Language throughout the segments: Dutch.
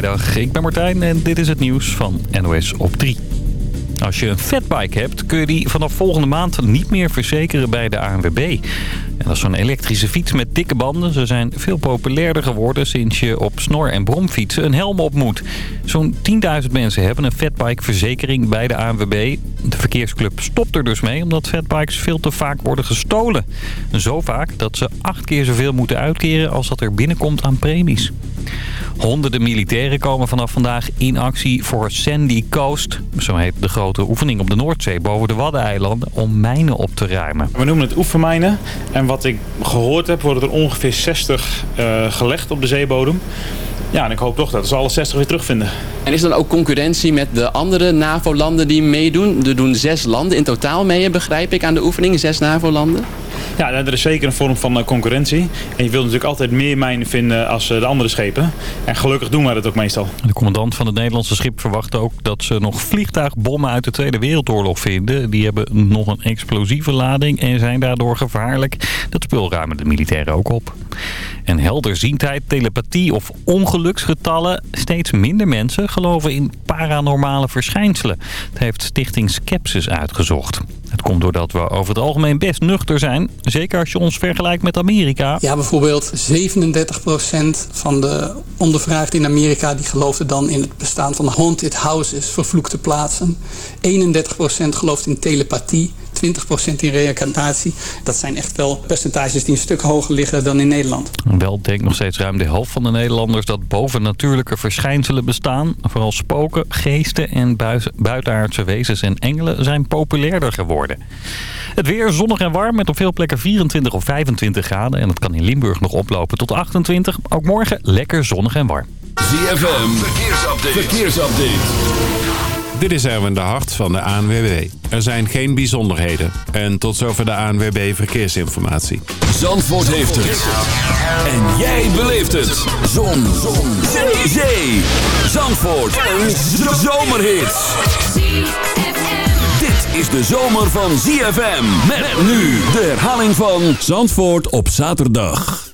Goedemiddag, ik ben Martijn en dit is het nieuws van NOS op 3. Als je een fatbike hebt, kun je die vanaf volgende maand niet meer verzekeren bij de ANWB. En dat is zo'n elektrische fiets met dikke banden. Ze zijn veel populairder geworden sinds je op snor- en bromfietsen een helm op moet. Zo'n 10.000 mensen hebben een fatbike-verzekering bij de ANWB. De verkeersclub stopt er dus mee omdat fatbikes veel te vaak worden gestolen. Zo vaak dat ze acht keer zoveel moeten uitkeren als dat er binnenkomt aan premies. Honderden militairen komen vanaf vandaag in actie voor Sandy Coast. Zo heet de grote oefening op de Noordzee boven de Waddeneilanden om mijnen op te ruimen. We noemen het oefenmijnen. En wat ik gehoord heb, worden er ongeveer 60 uh, gelegd op de zeebodem. Ja, en ik hoop toch dat ze alle 60 weer terugvinden. En is er dan ook concurrentie met de andere NAVO-landen die meedoen? Er doen zes landen in totaal mee, begrijp ik, aan de oefening. Zes NAVO-landen. Ja, er is zeker een vorm van eh, concurrentie. En je wilt natuurlijk altijd meer mijnen vinden als eh, de andere schepen. En gelukkig doen wij dat ook meestal. De commandant van het Nederlandse schip verwacht ook dat ze nog vliegtuigbommen uit de Tweede Wereldoorlog vinden. Die hebben nog een explosieve lading en zijn daardoor gevaarlijk. Dat spul ruimen de militairen ook op. En helderziendheid, telepathie of ongeluksgetallen. Steeds minder mensen geloven in paranormale verschijnselen. Het heeft Stichting Skepsis uitgezocht. Het komt doordat we over het algemeen best nuchter zijn. Zeker als je ons vergelijkt met Amerika. Ja, bijvoorbeeld 37% van de ondervraagden in Amerika... die geloofden dan in het bestaan van haunted houses, vervloekte plaatsen. 31% gelooft in telepathie. 20% in reïncarnatie. Dat zijn echt wel percentages die een stuk hoger liggen dan in Nederland. Wel denkt nog steeds ruim de helft van de Nederlanders dat bovennatuurlijke verschijnselen bestaan. Vooral spoken, geesten en buitenaardse wezens en engelen zijn populairder geworden. Het weer zonnig en warm met op veel plekken 24 of 25 graden. En dat kan in Limburg nog oplopen tot 28. Ook morgen lekker zonnig en warm. ZFM, verkeersupdate. verkeersupdate. Dit is Erwin de Hart van de ANWB. Er zijn geen bijzonderheden. En tot zover de ANWB Verkeersinformatie. Zandvoort heeft het. En jij beleeft het. Zon. Zon. Zee. Zandvoort. Een zomerhit. Dit is de zomer van ZFM. Met nu de herhaling van Zandvoort op zaterdag.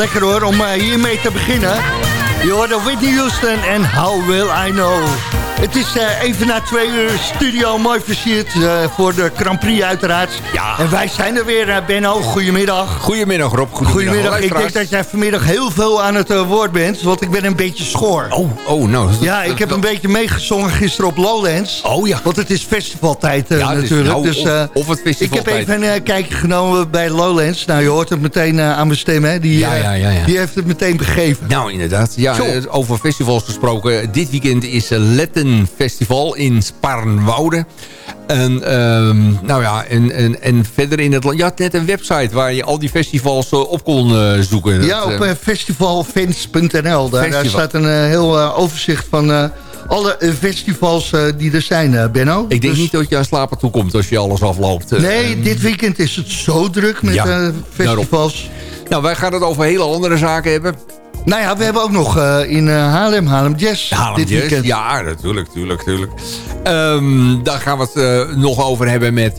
Lekker hoor, om hiermee te beginnen. Je hoorde Whitney Houston en How Will I Know. Het is uh, even na twee uur studio mooi versierd uh, voor de Grand Prix uiteraard. Ja. En wij zijn er weer, uh, Benno. Goedemiddag. Goedemiddag Rob. Goedemiddag. Goedemiddag. Ik denk dat jij vanmiddag heel veel aan het woord bent, want ik ben een beetje schoor. Oh, oh nou. Ja, ik heb een beetje meegezongen gisteren op Lowlands. Oh ja. Want het is festivaltijd ja, natuurlijk. Nou, dus, of, of, het festivaltijd. Ik heb even een kijkje genomen bij Lowlands. Nou, je hoort het meteen aan mijn stem, hè. Die, ja, ja, ja, ja, die heeft het meteen begeven. Nou, inderdaad. Ja, over festivals gesproken. Dit weekend is Letten Festival in Sparrenwoude. En, um, nou ja, en, en, en verder in het land... Je had net een website waar je al die festivals uh, op kon uh, zoeken. Ja, op uh, festivalfans.nl. Daar, daar, staat een heel overzicht van alle festivals die er zijn, Benno. Ik denk dus... niet dat je aan slapen toe komt als je alles afloopt. Nee, dit weekend is het zo druk met ja, festivals. Nou, wij gaan het over hele andere zaken hebben. Nou ja, we hebben ook nog uh, in uh, Haarlem, Haarlem Jazz Haarlem dit Jazz, weekend. ja, natuurlijk, natuurlijk, natuurlijk. Um, daar gaan we het uh, nog over hebben met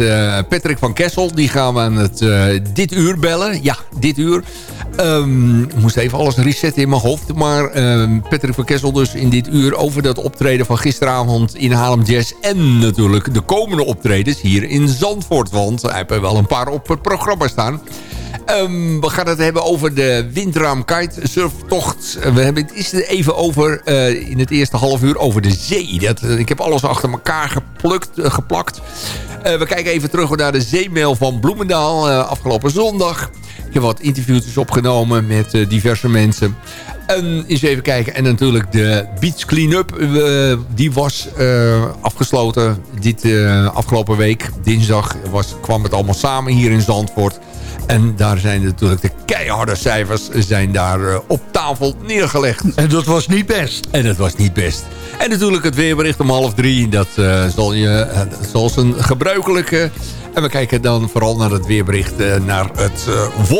Patrick van Kessel. Die gaan we aan het dit uur bellen. Ja, dit uur. Um, ik moest even alles resetten in mijn hoofd. Maar um, Patrick van Kessel dus in dit uur over dat optreden van gisteravond in Haarlem Jazz. En natuurlijk de komende optredens hier in Zandvoort. Want hij heeft er wel een paar op het programma staan. Um, we gaan het hebben over de Windram kitesurftocht. We hebben het is even over, uh, in het eerste half uur, over de zee. Dat, uh, ik heb alles achter elkaar geplukt, uh, geplakt. we kijken even terug naar de zeemail van Bloemendaal afgelopen zondag. Ik heb wat interviewtjes opgenomen met diverse mensen. En eens even kijken. En natuurlijk de Beach Cleanup. Uh, die was uh, afgesloten dit uh, afgelopen week. Dinsdag was, kwam het allemaal samen hier in Zandvoort. En daar zijn natuurlijk de keiharde cijfers zijn daar uh, op tafel neergelegd. En dat was niet best. En dat was niet best. En natuurlijk het weerbericht om half drie. Dat uh, zal je, uh, zoals een gebruikelijke... En we kijken dan vooral naar het weerbericht naar het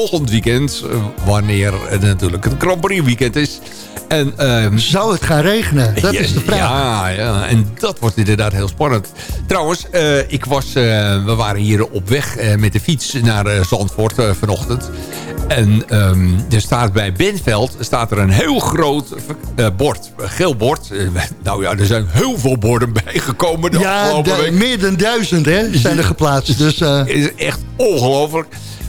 volgend weekend. wanneer het natuurlijk het Grand Prix weekend is. En, um, Zou het gaan regenen? Dat is de vraag. Ja, ja, en dat wordt inderdaad heel spannend. Trouwens, uh, ik was, uh, we waren hier op weg met de fiets naar Zandvoort vanochtend. En um, er staat bij Benveld staat er een heel groot bord, geel bord. nou ja, er zijn heel veel borden bijgekomen de ja, week. meer dan duizend hè, zijn er geplaatst. Dus, is echt ongelooflijk.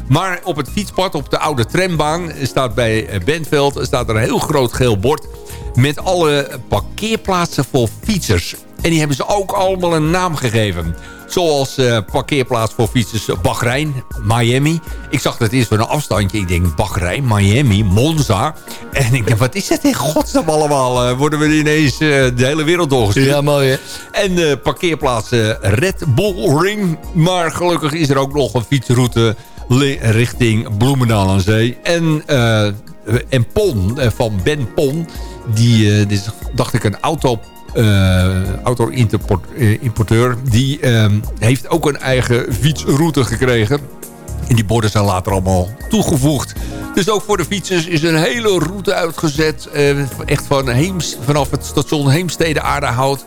Maar op het fietspad, op de oude trambaan, staat bij eh, Bentveld staat er een heel groot geel bord... met alle parkeerplaatsen voor fietsers. En die hebben ze ook allemaal een naam gegeven. Zoals uh, parkeerplaats voor fietsers Bahrein, Miami. Ik zag dat eerst van een afstandje. Ik denk Bahrein, Miami, Monza. En ik denk, wat is dat in godsnaam allemaal? Uh, worden we ineens uh, de hele wereld doorgestuurd. Ja, mooi hè. En uh, parkeerplaats Red Bull Ring. Maar gelukkig is er ook nog een fietsroute richting Bloemendaal aan Zee. En, uh, en Pon, uh, van Ben Pon, die uh, is, dacht ik een auto auto-importeur. Die ehm, heeft ook een eigen fietsroute gekregen. En die borden zijn later allemaal toegevoegd. Dus ook voor de fietsers is een hele route uitgezet. echt van Heems, vanaf het station Heemstede Aardehout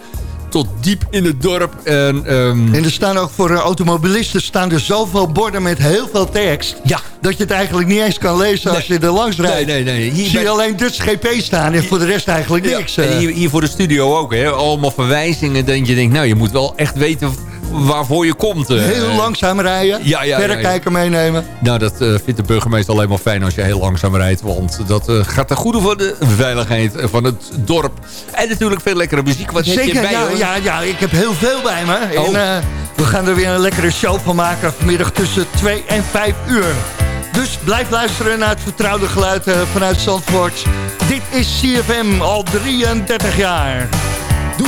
tot diep in het dorp. En, um... en er staan ook voor automobilisten staan er zoveel borden met heel veel tekst... Ja. dat je het eigenlijk niet eens kan lezen als je er langs rijdt. Nee, nee, nee. Hier Zie je alleen Dutch GP staan en voor de rest eigenlijk niks. En hier, hier, voor de studio ook, hè. Allemaal verwijzingen dat je denkt... nou, je moet wel echt weten waarvoor je komt. Uh, heel langzaam rijden, ja, ja, verrekijker meenemen. Nou, dat uh, vindt de burgemeester alleen maar fijn als je heel langzaam rijdt. Want dat uh, gaat ten goede voor de veiligheid van het dorp. En natuurlijk veel lekkere muziek. Wat Zeker, heb je bij ja, ja, ja, ik heb heel veel bij me. En, oh. we gaan er weer een lekkere show van maken vanmiddag tussen 2 en 5 uur. Dus blijf luisteren naar het vertrouwde geluid vanuit Zandvoort. Dit is CFM al 33 jaar. Doe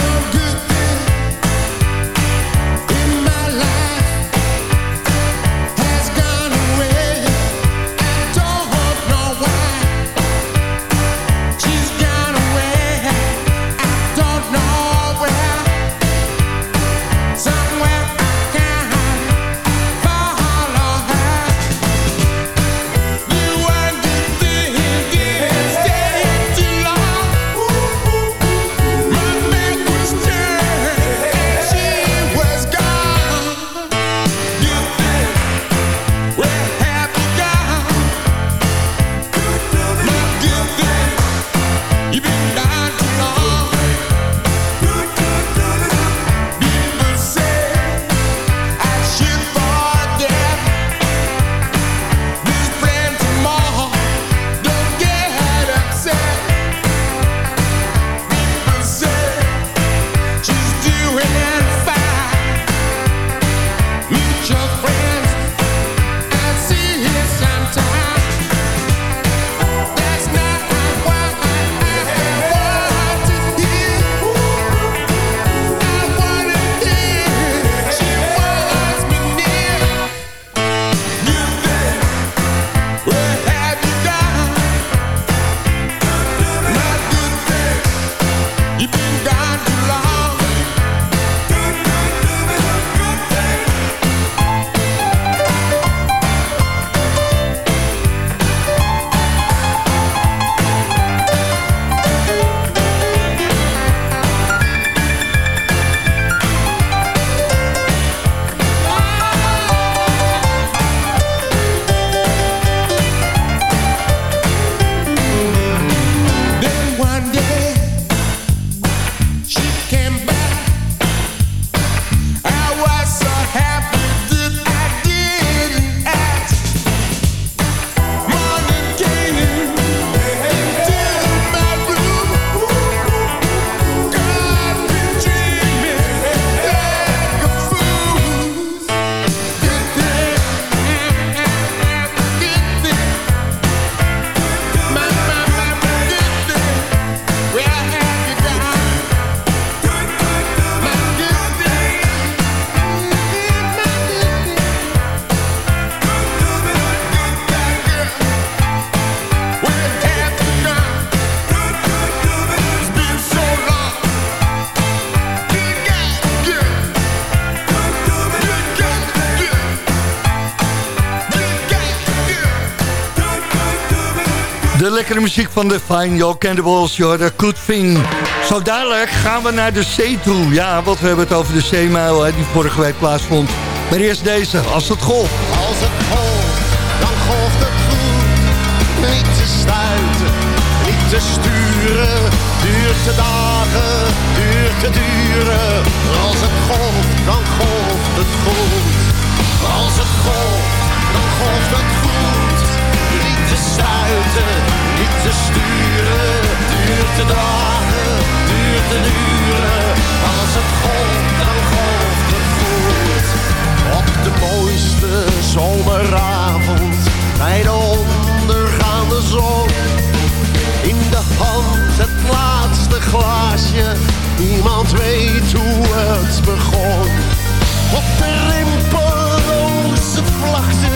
lekkere muziek van de Fine Yo Cannibals, de Good Thing. Zo dadelijk gaan we naar de zee toe. Ja, wat we hebben het over de zeemijl die vorige week plaatsvond. Maar eerst deze, als het golf. Als het golft, dan golft het goed. Niet te stuiten, niet te sturen. Duurt te dagen, duurt te duren. Als het golft, dan golft het goed. Als het golft, dan golft het goed. Niet te sturen. Duurt te dagen, duurt te duren. Als het golft, dan golft het. Op de mooiste zomeravond, bij de ondergaande zon. In de hand het laatste glaasje, niemand weet hoe het begon. Op de rimpelloze vlakte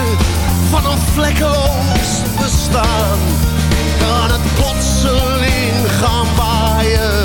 van een vlekkeloos bestaan. Kan het plotseling gaan waaien,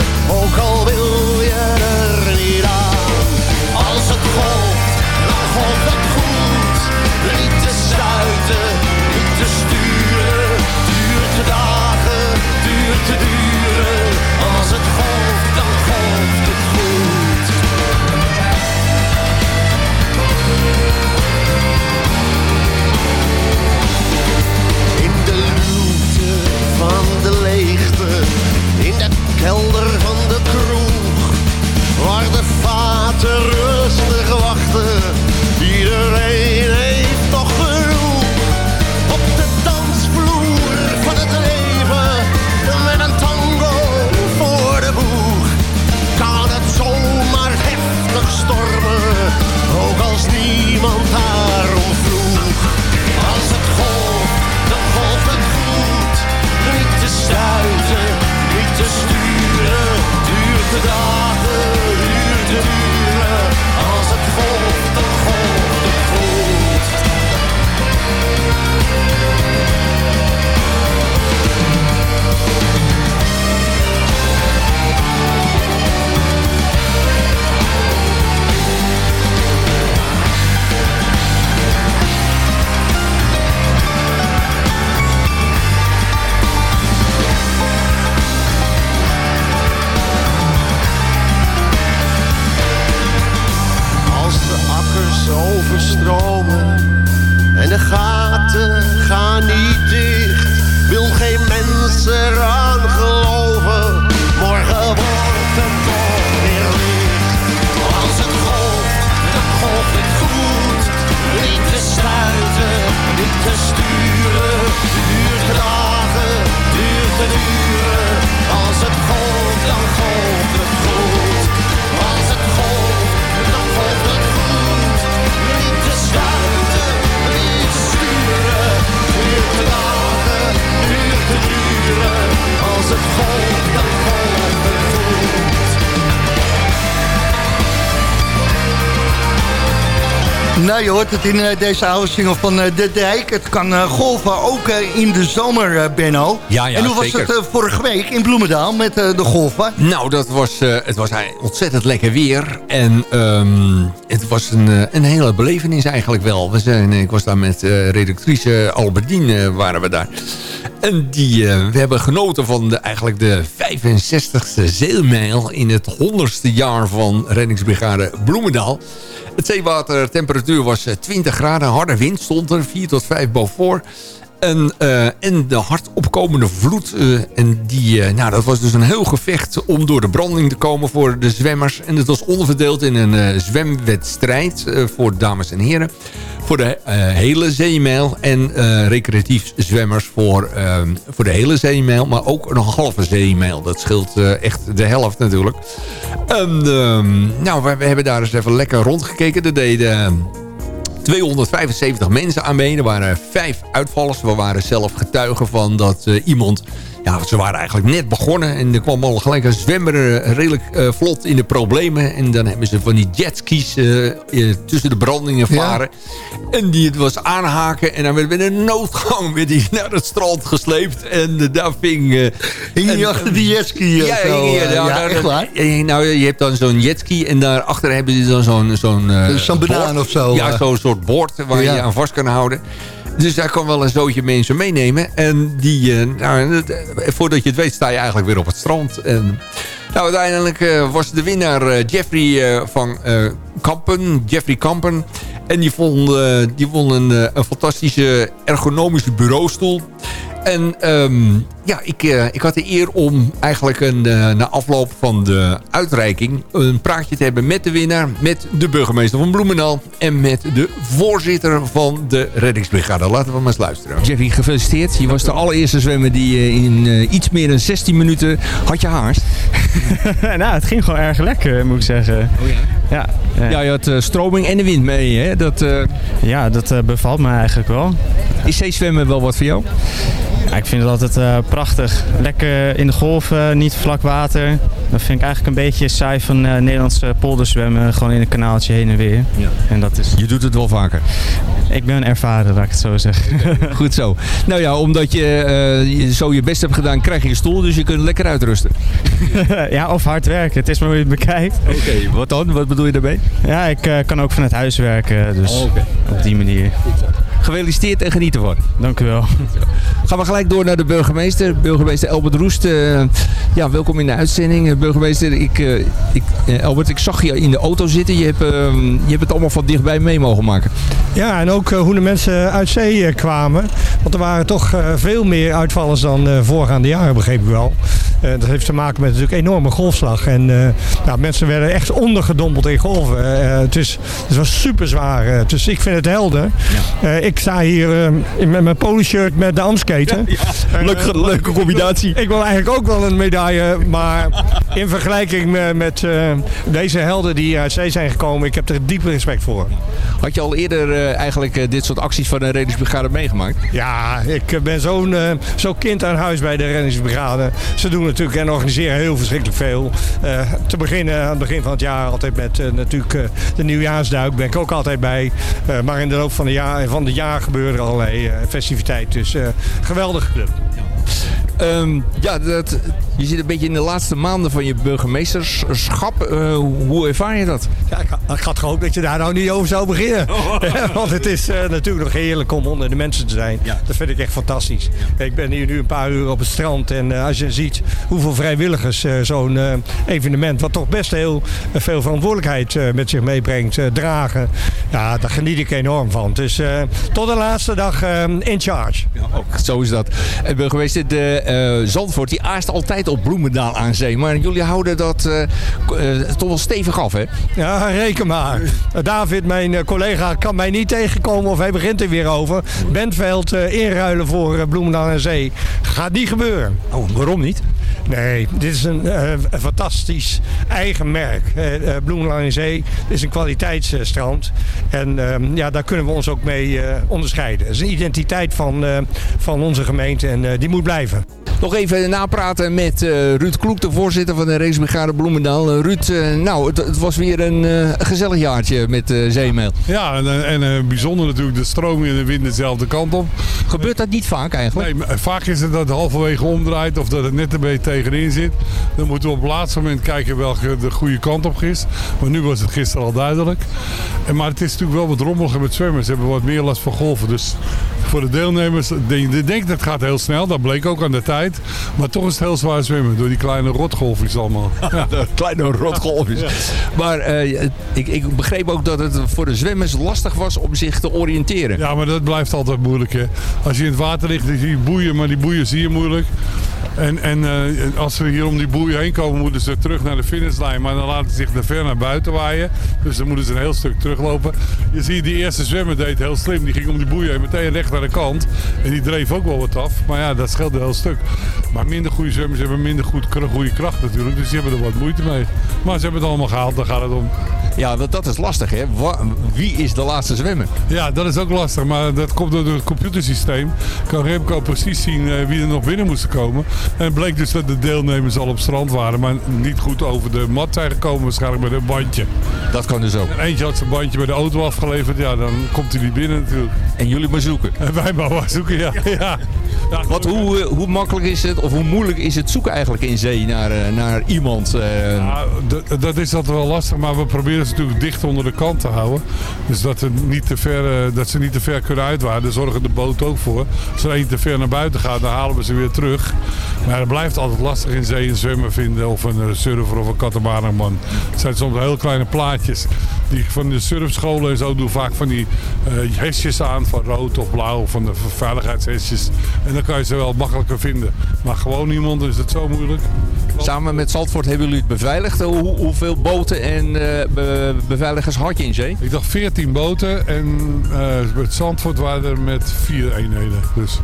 Nou, je hoort het in eh, deze oude single van eh, De Dijk. Het kan eh, golven, ook in de zomer, Benno. Ja, ja, en hoe was het vorige week in Bloemendaal met de golven? Nou, dat was, het was ontzettend lekker weer. En ehm, het was een, een hele belevenis eigenlijk wel. We zijn, ik was daar met eh, redactrice Albertine, waren we daar. En die, we hebben genoten van de, eigenlijk de 65ste zeilmijl... in het 100ste jaar van reddingsbrigade Bloemendaal. Het zeewatertemperatuur was eh, 20 graden. Harde wind stond er, 4 tot 5 boven. En, eh, en de hard opkomende vloed. eh, en die, eh, nou, dat was dus een heel gevecht om door de branding te komen voor de zwemmers. En het was onderverdeeld in een zwemwedstrijd voor dames en heren. Voor de hele zeemijl. En recreatief zwemmers voor, eh, voor de hele zeemijl. Maar ook een halve zeemijl. Dat scheelt echt de helft natuurlijk. En, ehm, nou, we, we hebben daar eens even lekker rondgekeken. Er deden... 275 mensen aan mee. Er waren vijf uitvallers. We waren zelf getuigen van dat eh, iemand... Ja, ze waren eigenlijk net begonnen. En er kwam al gelijk een zwemmer eh, redelijk eh, vlot in de problemen. En dan hebben ze van die jetskis eh, tussen de brandingen varen. En die het was aanhaken. En dan werd met een noodgang werd die naar het strand gesleept. En daar ving... Hing je achter die jetski? ja, zo, ja, nou, echt dan- waar? Nou, je hebt dan zo'n jetski en daarachter hebben ze dan zo'n... Zo'n Zo'n banaan bord. of zo, Ja, zo'n soort bord waar Ja. je aan vast kan houden. Dus hij kan wel een zootje mensen meenemen. En die, eh, nou, voordat je het weet sta je eigenlijk weer op het strand. En, nou, uiteindelijk was de winnaar Jeffrey van Kampen. Jeffrey Kampen. En die vond, die won een, een fantastische ergonomische bureaustoel. En um, ja, ik, uh, ik had de eer om eigenlijk een, uh, na afloop van de uitreiking... een praatje te hebben met de winnaar, met de burgemeester van Bloemendaal... en met de voorzitter van de reddingsbrigade. Laten we maar eens luisteren. Jeffy, gefeliciteerd. Je was de allereerste zwemmer die uh, in iets meer dan 16 minuten... had je haast? nou, het ging gewoon erg lekker, moet ik zeggen. Oh ja? Ja, ja je had stroming en de wind mee, hè? Dat, Ja, dat bevalt me eigenlijk wel. Is zeezwemmen wel wat voor jou? Ja, ik vind het altijd uh, prachtig. Lekker in de golven, niet vlak water. Dat vind ik eigenlijk een beetje saai van uh, Nederlandse polder zwemmen. Gewoon in een kanaaltje heen en weer. Ja. En dat is... Je doet het wel vaker? Ik ben ervaren, laat ik het zo zeggen. Goed zo. Nou ja, omdat je uh, zo je best hebt gedaan, krijg je een stoel. Dus je kunt lekker uitrusten. ja, of hard werken. Het is maar hoe je het bekijkt. Oké, wat dan? Wat bedoel je daarmee? Ja, ik kan ook vanuit huis werken. Dus oh, okay. op die manier. Gefeliciteerd en geniet ervan. Dank u wel. Gaan we gelijk door naar de burgemeester. Burgemeester Elbert Roest. Uh, ja, welkom in de uitzending. Burgemeester, ik, uh, ik, uh, Elbert, ik zag je in de auto zitten. Je hebt, ehm, je hebt het allemaal van dichtbij mee mogen maken. Ja, en ook hoe de mensen uit zee kwamen. Want er waren toch veel meer uitvallers dan voorgaande jaren, begreep ik wel. dat heeft te maken met natuurlijk enorme golfslag. En nou, mensen werden echt ondergedompeld in golven. het, is, het was super zwaar. dus ik vind het helder. Ja. ik sta hier in, met mijn polo shirt met de Amsketen. Ja, ja. Leuk, leuke combinatie. Ik wil eigenlijk ook wel een medaille, maar in vergelijking met, met uh, deze helden die uit zee zijn gekomen, ik heb er diepe respect voor. Had je al eerder eigenlijk dit soort acties van de reddingsbrigade meegemaakt? Ja, ik ben zo'n zo kind aan huis bij de reddingsbrigade. Ze doen natuurlijk en organiseren heel verschrikkelijk veel. te beginnen aan het begin van het jaar altijd met natuurlijk de nieuwjaarsduik ben ik ook altijd bij. maar in de loop van, de jaar, van het jaar gebeuren er allerlei festiviteiten. Dus geweldige club. Um, ja, dat, je zit een beetje in de laatste maanden van je burgemeesterschap. Uh, hoe ervaar je dat? Ja, ik, ik, had gehoopt dat je daar nou niet over zou beginnen. Want het is uh, natuurlijk nog heerlijk om onder de mensen te zijn. Ja. Dat vind ik echt fantastisch. Ik ben hier nu een paar uur op het strand. En uh, als je ziet hoeveel vrijwilligers zo'n evenement, wat toch best heel veel verantwoordelijkheid met zich meebrengt, dragen. Ja, daar geniet ik enorm van. Dus tot de laatste dag in charge. Ja, ook, zo is dat. En burgemeester, de uh, Zandvoort die aast altijd op Bloemendaal aan zee. Maar jullie houden dat uh, uh, toch wel stevig af, hè? Ja, reken maar. David, mijn collega, kan mij niet tegenkomen of hij begint er weer over. Bentveld inruilen voor Bloemendaal aan zee. Gaat niet gebeuren. Oh, waarom niet? Nee, dit is een, een fantastisch eigen merk. Uh, aan Zee is een kwaliteitsstrand. en uh, ja, daar kunnen we ons ook mee onderscheiden. Het is een identiteit van, van onze gemeente en die moet blijven. Nog even napraten met uh, Ruud Kloek, de voorzitter van de racebrigade Bloemendaal. Uh, Ruud, uh, nou, het, het, was weer een gezellig jaartje met zeemail. Ja, en, en bijzonder natuurlijk de stroming en de wind dezelfde kant op. Gebeurt dat niet vaak eigenlijk? Nee, vaak is het dat het halverwege omdraait of dat het net een beetje tegenin zit. Dan moeten we op het laatste moment kijken welke de goede kant op is. Maar nu was het gisteren al duidelijk. En, maar het is natuurlijk wel wat rommeliger met zwemmers. Ze hebben wat meer last van golven. Dus voor de deelnemers, ik denk dat het gaat heel snel. Dat bleek ook aan de tijd. Maar toch is het heel zwaar zwemmen door die kleine rotgolfjes allemaal. De kleine rotgolfjes. Maar uh, ik, ik, begreep ook dat het voor de zwemmers lastig was om zich te oriënteren. Ja, maar dat blijft altijd moeilijk. Hè. Als je in het water ligt, zie je boeien, maar die boeien zie je moeilijk. En, en uh, als we hier om die boeien heen komen, moeten ze terug naar de finishlijn. Maar dan laten ze zich de ver naar buiten waaien. Dus dan moeten ze een heel stuk teruglopen. Je ziet, die eerste zwemmer deed heel slim. Die ging om die boeien heen meteen recht naar de kant. En die dreef ook wel wat af. Maar ja, dat scheelt een heel stuk. Maar minder goede zwemmers hebben minder goed, goede kracht natuurlijk. Dus die hebben er wat moeite mee. Maar ze hebben het allemaal gehaald, daar gaat het om. Ja, dat, dat is lastig hè. Wie is de laatste zwemmer? Ja, dat is ook lastig. Maar dat komt door het computersysteem. Kan Remco precies zien uh, wie er nog binnen moest komen. En het bleek dus dat de deelnemers al op strand waren. Maar niet goed over de mat zijn gekomen. Waarschijnlijk met een bandje. Dat kan dus ook. En eentje had zijn bandje bij de auto afgeleverd. Ja, dan komt hij niet binnen natuurlijk. En jullie maar zoeken. En wij maar wat zoeken, ja. ja. Wat, hoe, eh, hoe makkelijk is het, of hoe moeilijk is het zoeken eigenlijk in zee naar, eh, naar iemand? eh? Dat is altijd wel lastig, maar we proberen ze natuurlijk dicht onder de kant te houden. Dus dat, ze niet te ver, eh, dat ze niet te ver kunnen uitwaaien. Daar zorgen de boot ook voor. Als er één te ver naar buiten gaat, dan halen we ze weer terug. Maar het blijft altijd lastig in zee een zwemmer vinden of een surfer of een katamaranman. Het zijn soms heel kleine plaatjes. Die van de surfscholen en zo doen vaak van die eh, hesjes aan van rood of blauw van de veiligheidshesjes. En dan kan je ze wel makkelijker vinden. Maar gewoon iemand is het zo moeilijk. Samen met Zandvoort hebben jullie het beveiligd. Hoe, hoeveel boten en eh, be- beveiligers had je in zee? Ik dacht 14 boten en eh met Zandvoort waren er met vier eenheden. Dus.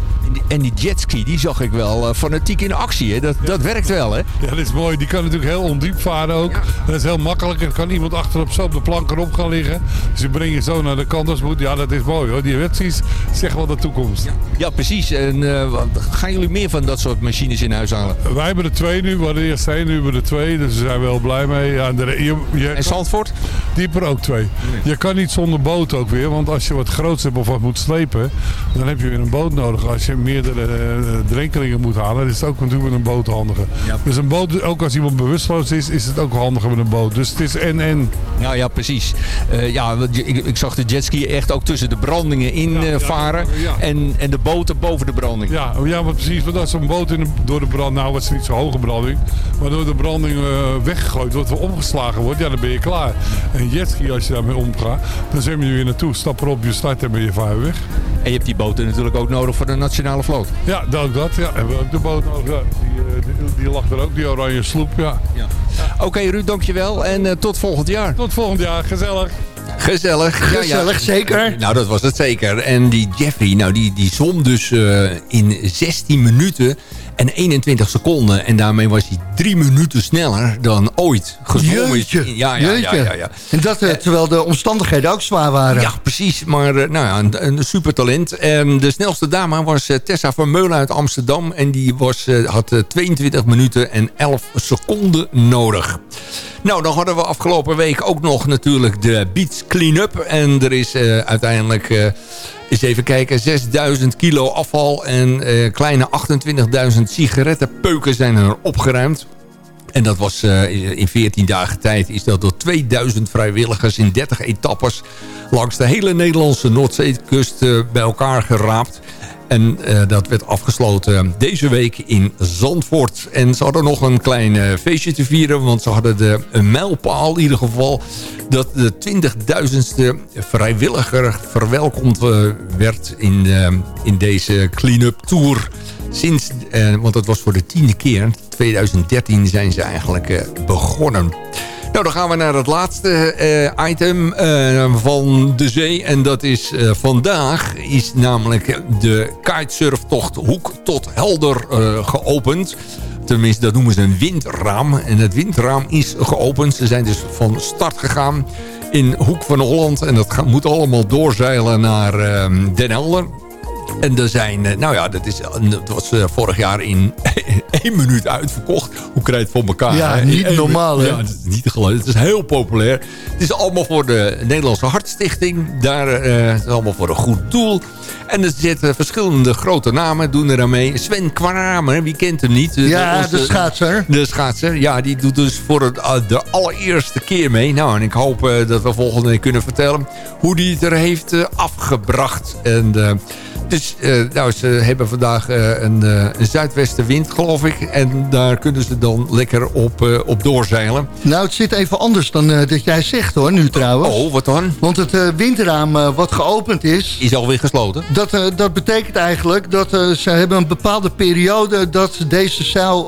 En die, jetski, die zag ik wel eh, fanatiek in actie. Hè? Dat, dat werkt wel, hè? Ja, dat is mooi. Die kan natuurlijk heel ondiep varen ook. Dat is heel makkelijk. Er kan iemand achterop zo op de plank erop gaan liggen. Dus je brengt je zo naar de kant als moet. Ja, dat is mooi hoor. Die wetsies zeggen wel de toekomst. Ja, precies. En eh, gaan jullie meer van dat soort machines in huis halen? Wij hebben er twee nu. We hadden eerst één, nu hebben we er twee. Dus daar zijn we wel blij mee. Ja, en de, je, je, En Zandvoort? Die heeft er ook twee. Je kan niet zonder boot ook weer. Want als je wat groots hebt of wat moet slepen... dan heb je weer een boot nodig. Als je meerdere eh, drenkelingen moet halen... dan is het ook natuurlijk met een boot handiger. Dus een boot, ook als iemand bewusteloos is... is het ook handiger met een boot. Dus het is en-en. Ja, ja, precies. Eh, ja, ik, ik zag de jetski echt ook tussen de brandingen in eh, varen. ja. En, en de boten boven de branding. Ja, ja maar precies. Want als een boot in de, door de brand... nou, het is niet zo hoge branding... maar door de branding eh, weggegooid wordt... of omgeslagen wordt... ja, dan ben je klaar. En jetski, als je daarmee omgaat... dan zwem je weer naartoe. Stap erop, je start en ben je vaar weg. En je hebt die boten natuurlijk ook nodig voor de nationale vloot. Ja, dat dat. Ja, hebben we ook de boot nodig. Ja, die, eh, die, die lag er ook, die oranje sloep. Ja. Oké Ruud, dankjewel. En eh, tot volgend jaar. Tot volgend jaar. Gezellig. Gezellig. Ja, ja. Gezellig, zeker. Nou, dat was het zeker. En die Jeffrey, nou, die, die zwom dus eh, in 16 minuten en 21 seconden. En daarmee was hij drie minuten sneller dan ooit gezwommen is. Ja, ja, ja, ja, ja. En dat eh, terwijl de omstandigheden ook zwaar waren. Ja, precies. Maar eh, nou ja, een, een supertalent. En de snelste dame was eh, Tessa van Meulen uit Amsterdam. En die was, eh, had eh, 22 minuten en 11 seconden nodig. Nou, dan hadden we afgelopen week ook nog natuurlijk de Beach Cleanup. En er is eh, uiteindelijk... eens even kijken, 6000 kilo afval en eh, kleine 28.000 sigarettenpeuken zijn er opgeruimd. En dat was eh, in 14 dagen tijd is dat door 2000 vrijwilligers in 30 etappes langs de hele Nederlandse Noordzeekust eh, bij elkaar geraapt. En eh, dat werd afgesloten deze week in Zandvoort. En ze hadden nog een klein eh, feestje te vieren. Want ze hadden de, een mijlpaal in ieder geval. Dat de 20.000ste vrijwilliger verwelkomd eh, werd in, in deze clean-up tour. Sinds, want dat was voor de tiende keer. 2013 zijn ze eigenlijk begonnen. Nou, dan gaan we naar het laatste eh, item eh, van de zee. En dat is eh, vandaag is namelijk de kitesurftocht Hoek tot Helder geopend. Tenminste, dat noemen ze een windraam. En het windraam is geopend. Ze zijn dus van start gegaan in Hoek van Holland. En dat moet allemaal doorzeilen naar Den Helder. En er zijn, eh, nou ja, dat, is, dat was eh, vorig jaar in één minuut uitverkocht. Hoe krijg je het voor elkaar? Ja, hè? niet normaal, hè? Ja, het is niet te geloven. Het is heel populair. Het is allemaal voor de Nederlandse Hartstichting. Daar, eh, het is allemaal voor een goed doel. En er zitten verschillende grote namen, doen er aan mee. Sven Kramer, wie kent hem niet? Ja, Onze- de schaatser. De schaatser, ja, die doet dus voor het, de allereerste keer mee. Nou, en ik hoop eh, dat we volgende week kunnen vertellen hoe die het er heeft eh, afgebracht. En, eh, dus, eh, nou, ze hebben vandaag eh, een, eh, een zuidwestenwind, geloof ik. En daar kunnen ze dan lekker op, op doorzeilen. Nou, het zit even anders dan dat jij zegt hoor, nu trouwens. Oh, wat dan? Want het windraam wat geopend is... Is alweer gesloten? Dat, dat betekent eigenlijk dat ze hebben een bepaalde periode... dat deze zeil,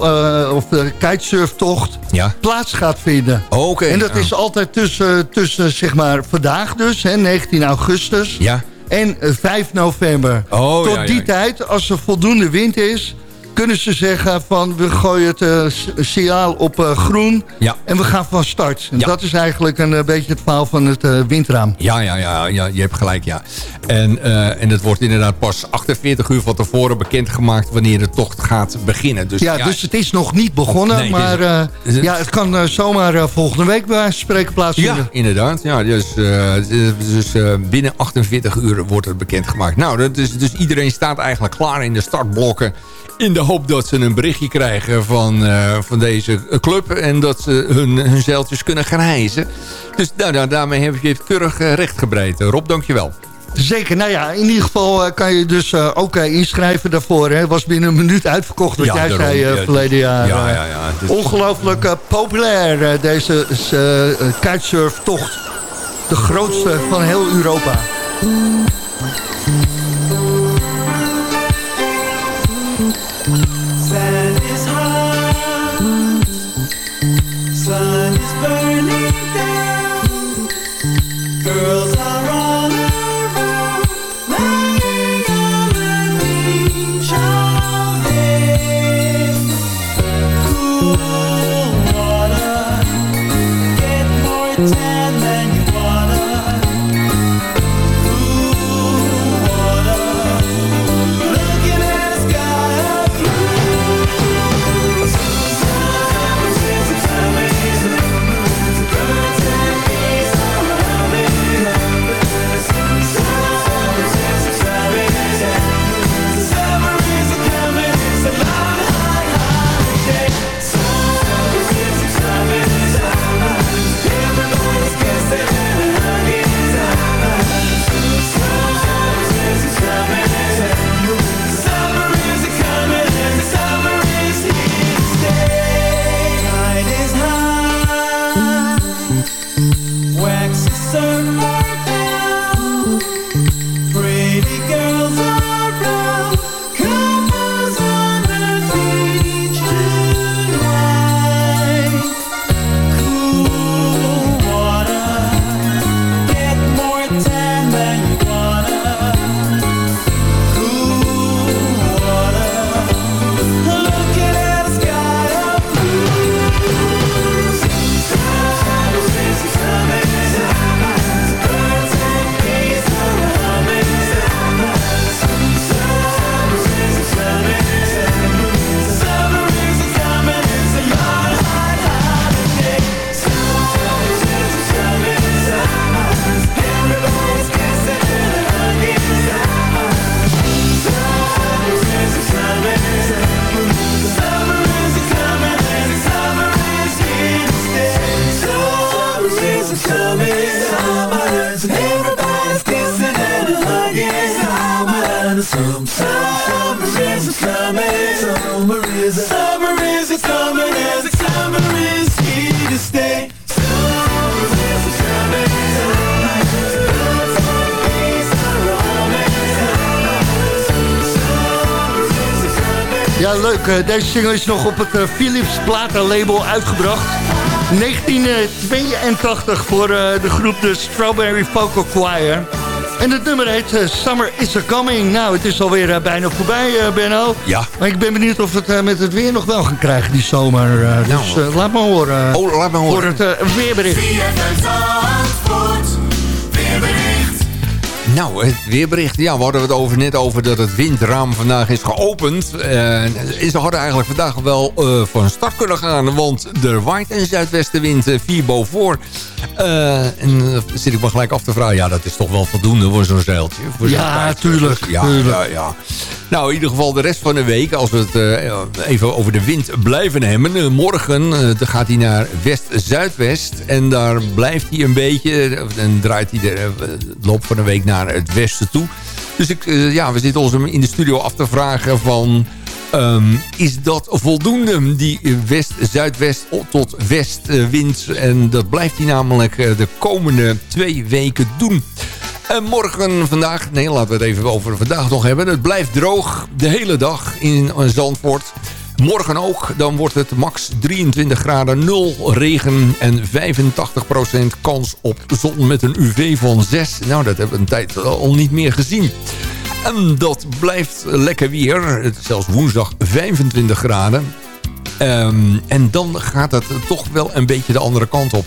of de kitesurftocht Ja. plaats gaat vinden. Oké. en dat ja. is altijd tussen, tussen zeg maar, vandaag dus, hè, 19 augustus... Ja. En eh, 5 november. Oh, Tot ja, ja, die tijd, als er voldoende wind is... kunnen ze zeggen van we gooien het uh, signaal op uh, groen ja. en we gaan van start. En Ja. dat is eigenlijk een uh, beetje het verhaal van het windraam. Ja, ja, ja, ja, je hebt gelijk, ja. En, uh, en het wordt inderdaad pas 48 uur van tevoren bekendgemaakt wanneer de tocht gaat beginnen. Dus, ja, dus het is nog niet begonnen, Nee, maar uh, dus- ja, het kan uh, zomaar volgende week bij spreken plaatsvinden. Ja, inderdaad. Ja, dus dus binnen 48 uur wordt het bekendgemaakt. Nou, dat is, dus iedereen staat eigenlijk klaar in de startblokken... in de hoop dat ze een berichtje krijgen van, uh, van deze club... en dat ze hun, hun zeiltjes kunnen gaan hijsen. Dus nou, nou, daarmee heb je het keurig uh, rechtgebreid. Rob, dankjewel. Zeker, nou ja, in ieder geval uh, kan je dus ook inschrijven daarvoor. Het was binnen een minuut uitverkocht, wat Ja, jij daarom. zei Ja, verleden jaar. ja, ja, ja. Dus- Ongelooflijk populair, deze kitesurftocht. De grootste van heel Europa. Deze single is nog op het uh, Philips platenlabel uitgebracht. 1982 voor uh, de groep de Strawberry Vocal Choir. En het nummer heet Summer is a Coming. Nou, het is alweer bijna voorbij, Benno. Ja. Maar ik ben benieuwd of het met het weer nog wel gaan krijgen, die zomer. dus nou, laat me horen. Oh, laat me horen. Voor het weerbericht. Nou, het weerbericht. Ja, we hadden het over, net over dat het windraam vandaag is geopend. Uh, ze hadden eigenlijk vandaag wel uh, van start kunnen gaan. Want er waait een zuidwestenwind uh, 4 boven. en dan zit ik me gelijk af te vragen. Ja, dat is toch wel voldoende voor zo'n zeiltje. Voor ja, tuurlijk, ja, tuurlijk. Ja, ja. Nou, in ieder geval de rest van de week. Als we het uh, even over de wind blijven hebben. Uh, morgen uh, gaat hij naar west-zuidwest. En daar blijft hij een beetje. En draait hij de loop van de week naar het westen toe. Dus ik, ja, we zitten ons in de studio af te vragen van... Um, is dat voldoende, die west-zuidwest tot westwind? En dat blijft hij namelijk de komende twee weken doen. En morgen, vandaag, nee, laten we het even over vandaag nog hebben. Het blijft droog de hele dag in Zandvoort. Morgen ook, dan wordt het max 23 graden, 0 regen en 85% kans op zon met een UV van 6. Nou, dat hebben we een tijd al niet meer gezien. En dat blijft lekker weer. Het is zelfs woensdag 25 graden. Ehm, en dan gaat het toch wel een beetje de andere kant op.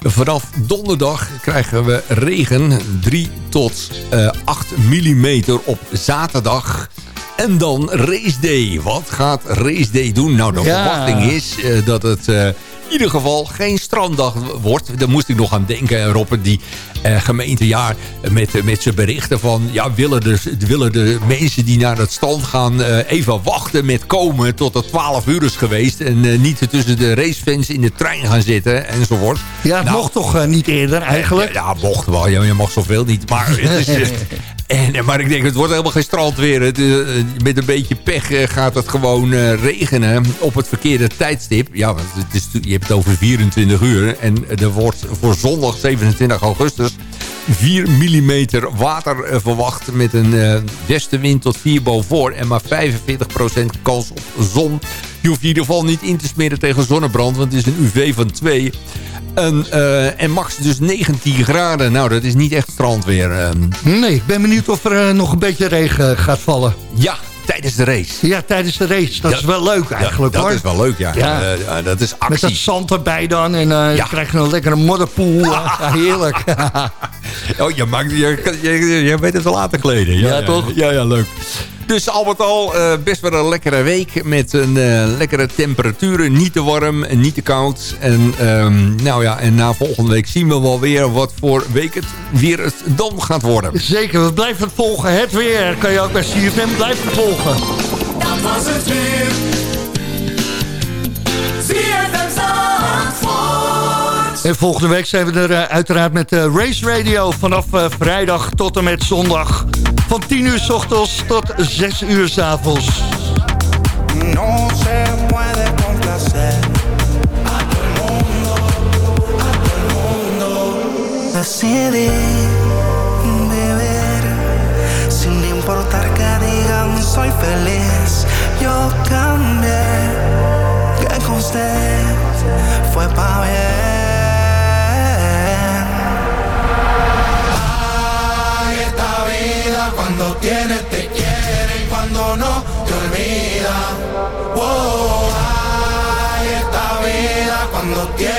Vanaf donderdag krijgen we regen 3 tot eh 8 mm op zaterdag. En dan race day. Wat gaat race day doen? Nou, de Ja. verwachting is eh, dat het eh, ieder geval geen stranddag wordt. Daar moest ik nog aan denken, Robert, die eh, gemeente ja, met, met zijn berichten van... ja, willen de, willen de mensen die naar het strand gaan eh, even wachten met komen... tot het 12 uur is geweest en eh, niet tussen de racefans in de trein gaan zitten enzovoort. Ja, het Nou, mocht toch niet eerder eigenlijk? Ja, ja, mocht wel. Ja, je mag zoveel niet. Maar, het is, en, eh, maar ik denk, het wordt helemaal geen strand weer. Het, eh, met een beetje pech eh, gaat het gewoon eh, regenen op het verkeerde tijdstip. Ja, want het is, je hebt het over 24 uur. En er wordt voor zondag 27 augustus 4 mm water eh, verwacht... met een eh, westenwind tot 4 boven en maar 45% kans op zon. Je hoeft in ieder geval niet in te smeren tegen zonnebrand... want het is een UV van 2... En, eh, en max dus 19 graden. Nou, dat is niet echt strandweer. Nee, ik ben benieuwd of er nog een beetje regen gaat vallen. Ja, tijdens de race. Ja, tijdens de race. Dat Ja, is wel leuk eigenlijk ja, hoor. Dat is wel leuk, ja. Ja. Eh, ja, dat is Met dat actie. zand erbij dan en eh Ja. je krijgt een lekkere modderpoel. Ja, heerlijk. Oh, je, maakt, je, je, je weet het wel aan te kleden. Ja, toch? Ja, ja, leuk. Dus al met al eh, best wel een lekkere week met een eh, lekkere temperaturen. Niet te warm en niet te koud. En, ehm, nou ja, en na volgende week zien we wel weer wat voor week het weer het dan gaat worden. Zeker, we blijven het volgen. Het weer kan je ook bij CFM blijven volgen. Dat was het weer. En volgende week zijn we er eh, uiteraard met eh, Race Radio vanaf eh, vrijdag tot en met zondag. Van 10 uur s ochtends tot 6 uur s avonds. No se puede complacer a todo el mundo, a todo el mundo. Decidí vivir sin importar que digan soy feliz. Yo cambié, que con usted fue pa' bien. Tienes te quiere y cuando no te olvida. Wow, ay, esta vida cuando tienes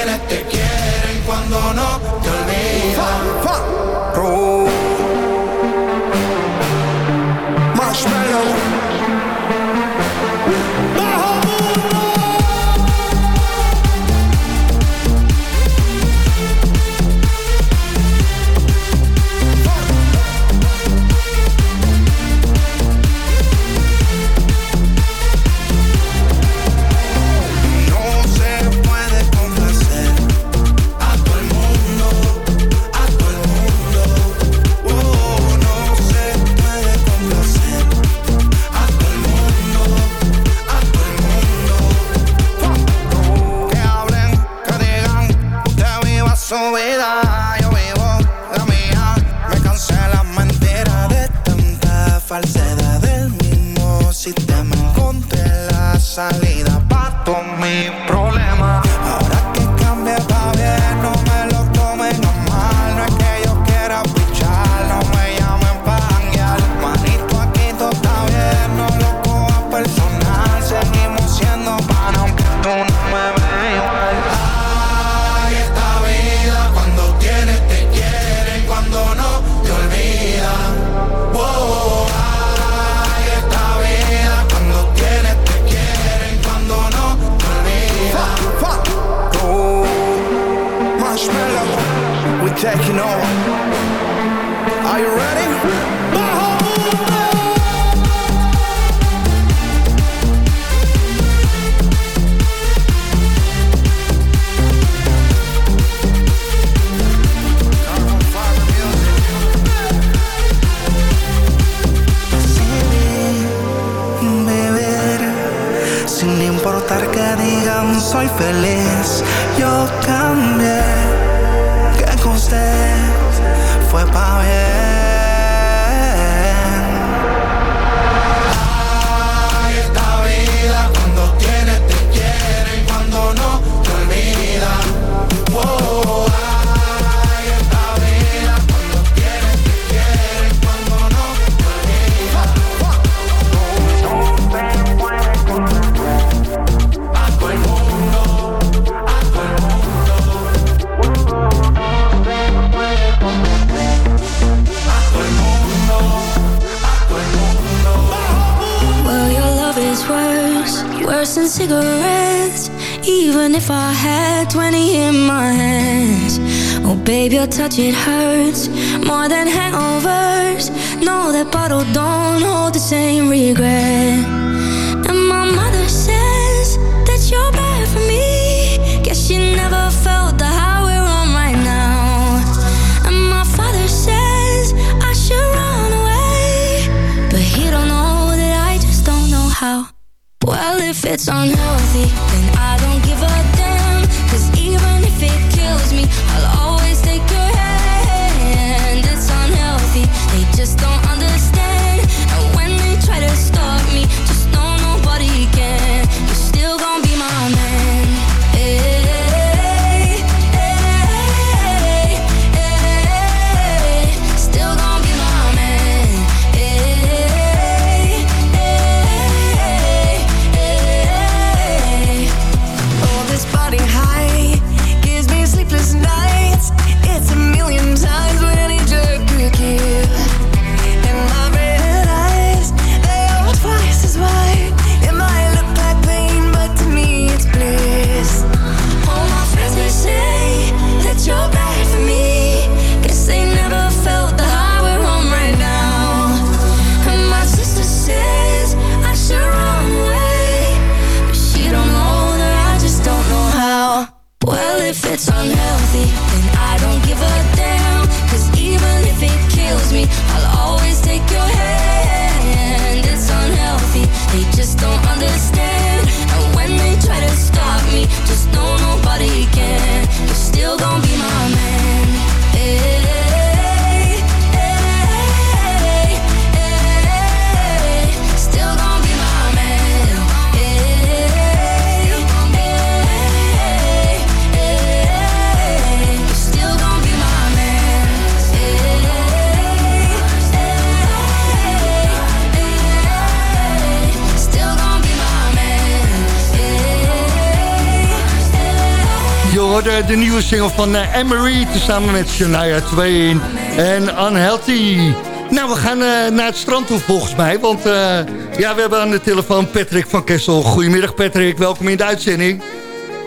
nieuwe single van uh, Emery... tezamen met Shania Twain en Unhealthy. Nou, we gaan eh, naar het strand toe volgens mij. Want eh, ja, we hebben aan de telefoon Patrick van Kessel. Goedemiddag Patrick, welkom in de uitzending.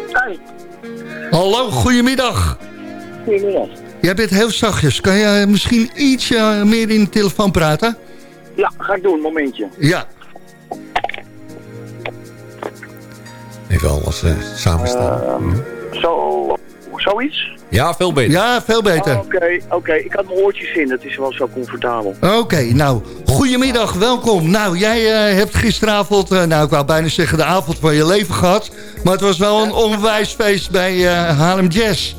Hi. Hallo, goedemiddag. Goedemiddag. Jij bent heel zachtjes. Kan je misschien iets eh, meer in de telefoon praten? Ja, ga ik doen, momentje. Ja. Even alles uh, samenstaan. Uh, zo, zoiets? Ja, veel beter. Ja, veel beter. Oké, oké. Okay. Ik had mijn oortjes in. Dat is wel zo comfortabel. Oké, okay, nou, goedemiddag, welkom. Nou, jij uh, hebt gisteravond, uh, nou, ik wou bijna zeggen de avond van je leven gehad. Maar het was wel een onwijs feest bij uh, Haarlem Jazz.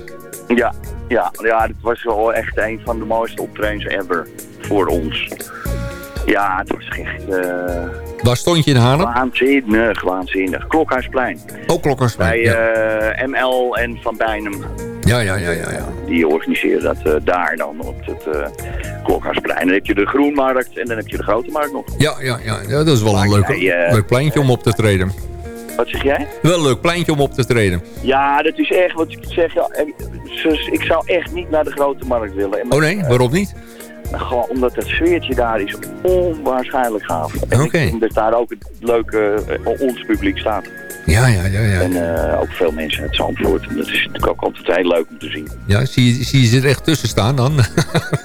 Ja, ja, ja, het was wel echt een van de mooiste optredens ever voor ons. Ja, het was echt... Uh, Waar stond je in Haarlem? Waanzinnig, waanzinnig. Klokhuisplein. Oh, Klokhuisplein, Bij ja. uh, ML en Van Bijnem. Ja, ja, ja, ja. ja. Die organiseren dat uh, daar dan op het uh, Klokhuisplein. Dan heb je de Groenmarkt en dan heb je de Grote Markt nog. Ja, ja, ja. ja dat is wel een leuk, jij, leuk pleintje om op te treden. Wat zeg jij? Wel een leuk pleintje om op te treden. Ja, dat is echt wat ik zeg. Ik zou echt niet naar de Grote Markt willen. Oh nee, waarom niet? Gewoon omdat het sfeertje daar is onwaarschijnlijk gaaf. Oké. Okay. Dat daar ook het leuke, uh, ons publiek staat. Ja, ja, ja. ja. En uh, ook veel mensen uit Zandvoort. En dat is natuurlijk ook altijd heel leuk om te zien. Ja, zie je, zie je ze er echt tussen staan dan?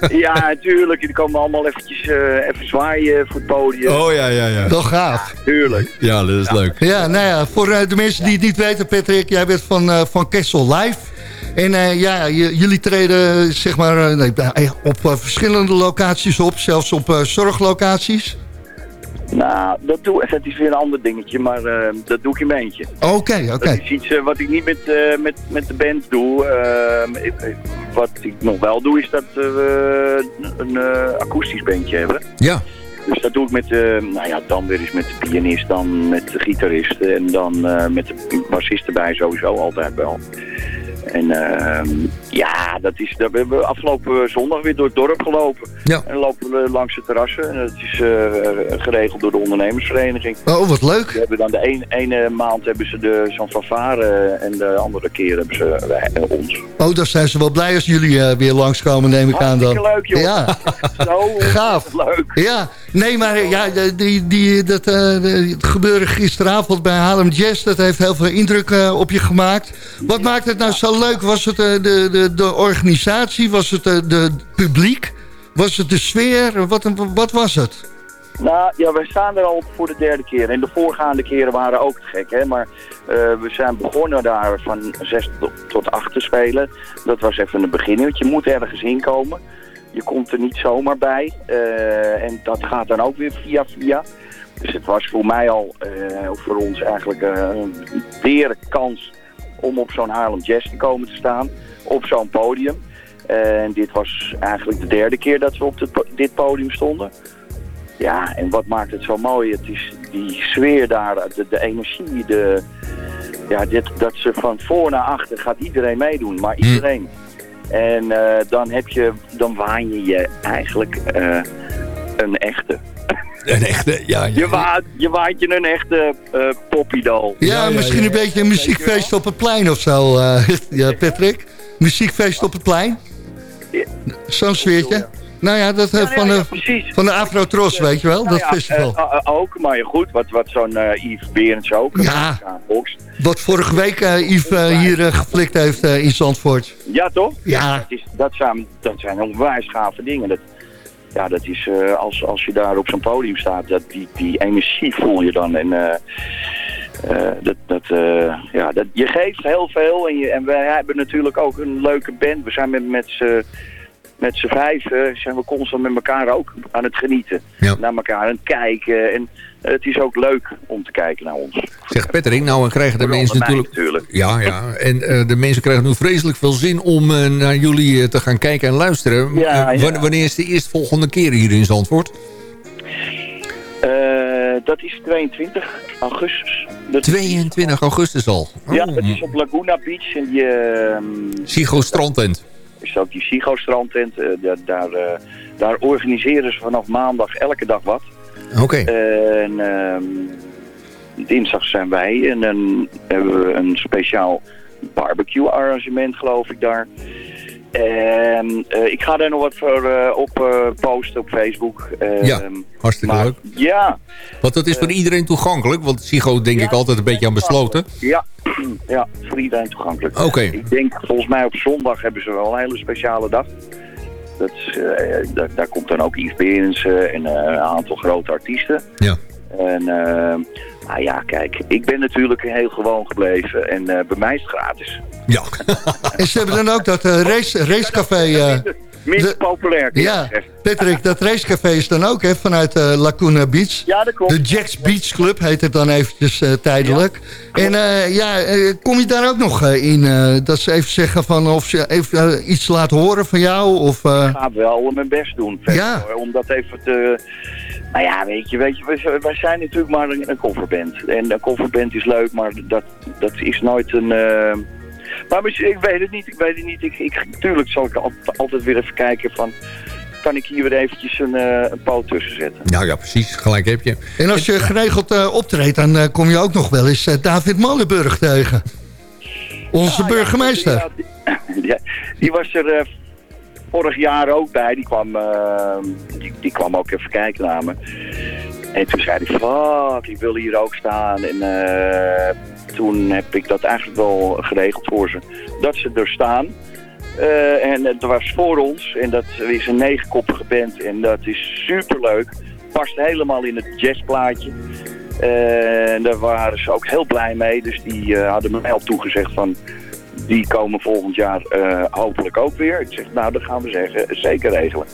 ja, natuurlijk. Die komen allemaal eventjes uh, even zwaaien voor het podium. Oh ja, ja, ja. Toch gaaf. Ja, tuurlijk. Ja, dat is ja. leuk. Ja, nou ja, voor uh, de mensen die het niet weten, Patrick, jij bent van, uh, van Kessel Live. En uh, ja, jullie treden zeg maar, uh, nee, op uh, verschillende locaties op, zelfs op zorglocaties. Nou, dat, doe, dat is weer een ander dingetje, maar dat doe ik in mijn eentje. Oké, okay, oké. Okay. Dat is iets wat ik niet met, met, met de band doe. wat ik nog wel doe, is dat we een akoestisch bandje hebben. Ja. Dus dat doe ik met, uh, nou ja, dan weer eens met de pianist, dan met de gitarist en dan uh, met de bassist erbij sowieso altijd wel. En uh, ja, dat is, dat, we hebben afgelopen zondag weer door het dorp gelopen. Ja. En lopen we langs de terrassen. En dat is uh, geregeld door de ondernemersvereniging. Oh, wat leuk. We hebben dan de een, ene maand hebben ze de zo'n fanfare en de andere keer hebben ze wij, ons. Oh, dan zijn ze wel blij als jullie uh, weer langskomen, neem ik Hartstikke aan dan. leuk, joh. Ja. Zo gaaf. Leuk. Ja. Nee, maar ja, die, die, dat gebeuren gisteravond bij Harlem Jazz... dat heeft heel veel indruk eh, op je gemaakt. Wat maakt het nou zo leuk? Was het eh, de, de, de organisatie? Was het de publiek? Was het de sfeer? Wat, wat was het? Nou ja, we staan er al voor de derde keer. En de voorgaande keren waren ook gek, hè. Maar we zijn begonnen daar van 6 tot, 8 te spelen. Dat was even een begin, want je moet ergens inkomen. Je komt er niet zomaar bij. Eh, en dat gaat dan ook weer via via. Dus het was voor mij al, eh, voor ons eigenlijk eh, weer een kans om op zo'n Haarlem Jazz te komen te staan. Op zo'n podium. En dit was eigenlijk de derde keer dat we op dit dit podium stonden. Ja, en wat maakt het zo mooi? Het is die sfeer daar, de, de energie, de, ja, dit, dat ze van voor naar achter gaat iedereen meedoen, maar iedereen. En eh, dan heb je, dan waan je je eigenlijk eh, een echte. Een echte, ja. Je waant je, waant je een echte eh poppydal. Ja, misschien een beetje een muziekfeest op het plein of zo, eh, ja, Patrick. Muziekfeest op het plein. Zo'n sfeertje. Nou ja, dat eh, Ja, van, de, van de Afro-Tros, weet je wel, Nou dat festival. eh, ook, maar goed, wat, wat zo'n eh Yves Berends ook. Ja. Wat vorige week Yves hier geflikt heeft in Zandvoort. Ja, toch? Ja. Dat, is, dat, zijn, dat zijn onwijs gave dingen. Dat, ja, dat is als, als je daar op zo'n podium staat, dat, die, die energie voel je dan. En dat, dat, ja, dat, je geeft heel veel. En, je, en wij hebben natuurlijk ook een leuke band. We zijn met, met z'n met z'n vijf zijn we constant met elkaar ook aan het genieten. Naar elkaar aan het kijken. En eh, het is ook leuk om te kijken naar ons. Zegt Patrick, nou krijgen de mensen mij natuurlijk... Ja, ja. En eh, de mensen krijgen nu vreselijk veel zin om eh, naar jullie te gaan kijken en luisteren. Ja, ja. wa- Wanneer is de eerstvolgende keer hier in Zandvoort? Dat is 22 augustus. Dat 22 augustus al. Ja, Oh, dat is op Laguna Beach. En die, ehm, Sigo Strandtent. Is ook die Sigo strandtent. eh, daar, daar, eh, daar organiseren ze vanaf maandag elke dag wat. Oké. En ehm, dinsdag zijn wij en dan hebben we een speciaal barbecue arrangement geloof ik daar. En eh, ik ga daar nog wat voor eh, op eh, posten op Facebook. Ehm, Ja, hartstikke maar- leuk. Ja, Want dat is voor iedereen toegankelijk, want Sigo denk ik altijd een beetje aan besloten. Ja, ja, voor iedereen toegankelijk. Oké. Ik denk, volgens mij op zondag hebben ze wel een hele speciale dag. Dat daar, daar komt dan ook Yves Berends eh, en een aantal grote artiesten. Ja. En eh, nou ja, kijk, ik ben natuurlijk heel gewoon gebleven en eh, bij mij is het gratis. Ja. En ze hebben dan ook dat eh, race, racecafé... eh, Minst populair. ja. Patrick, dat racecafé is dan ook hè, vanuit eh, Lacuna Beach. Ja, dat klopt. De Jacks Beach Club heet het dan eventjes tijdelijk. en ja, kom je daar ook nog in? dat ze even zeggen van of ze even iets laten horen van jou? Of, Ik ga wel mijn best doen. verder, Ja. om dat even te... Nou ja, weet je, weet je wij, wij zijn natuurlijk maar een, een coverband. En een coverband is leuk, maar dat, dat is nooit een... eh, Maar misschien- ik weet het niet, ik weet het niet. Ik, ik, tuurlijk zal ik al- altijd weer even kijken van... Kan ik hier weer eventjes een, eh, een poot tussen zetten? Nou ja, precies. Gelijk heb je. en als je geregeld eh, optreedt, dan kom je ook nog wel eens eh, David Molenburg tegen. Onze burgemeester. Ja, die, ja, die was er eh, vorig jaar ook bij. Die kwam, eh, die, kwam ook even kijken naar me. En toen zei hij, fuck, ik wil hier ook staan. En eh, toen heb ik dat eigenlijk wel geregeld voor ze. Dat ze er staan. Eh, en het was voor ons. En dat is een negenkoppige band. En dat is superleuk. Past helemaal in het jazzplaatje. Eh, en daar waren ze ook heel blij mee. Dus die hadden mij al toegezegd van... Die komen volgend jaar eh, hopelijk ook weer. Ik zeg, nou, dat gaan we zeggen. Zeker regelen.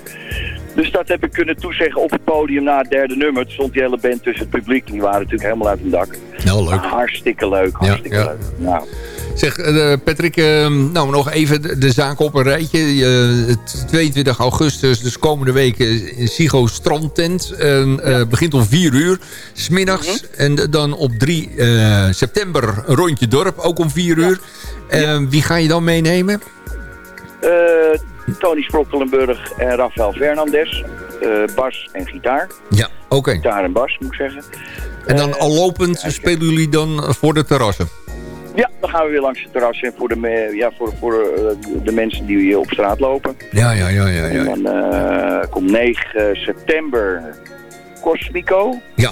Dus dat heb ik kunnen toezeggen op het podium na het derde nummer. Toen stond die hele band tussen het publiek. Die waren natuurlijk helemaal uit hun dak. Nou, leuk. Hartstikke leuk, hartstikke ja. leuk. Nou, Zeg, eh, Patrick, eh, nou nog even de, zaak op een rijtje. Eh, het 22 augustus, dus komende week, in Sigo Strandtent. En, eh, begint om 4 uur, smiddags. En dan op 3 eh, september een rondje dorp, ook om 4 uur. Eh, wie ga je dan meenemen? eh, Tony Sprokkelenburg en Rafael Fernandez. eh, bas en gitaar. Ja, oké. Gitaar en bas, moet ik zeggen. En dan al lopend spelen jullie dan voor de terrassen? Ja, dan gaan we weer langs het terras en voor de, ja, voor, voor eh, de mensen die hier op straat lopen. Ja, ja, ja, ja. En ja. dan eh, komt 9 september Cosmico. Ja.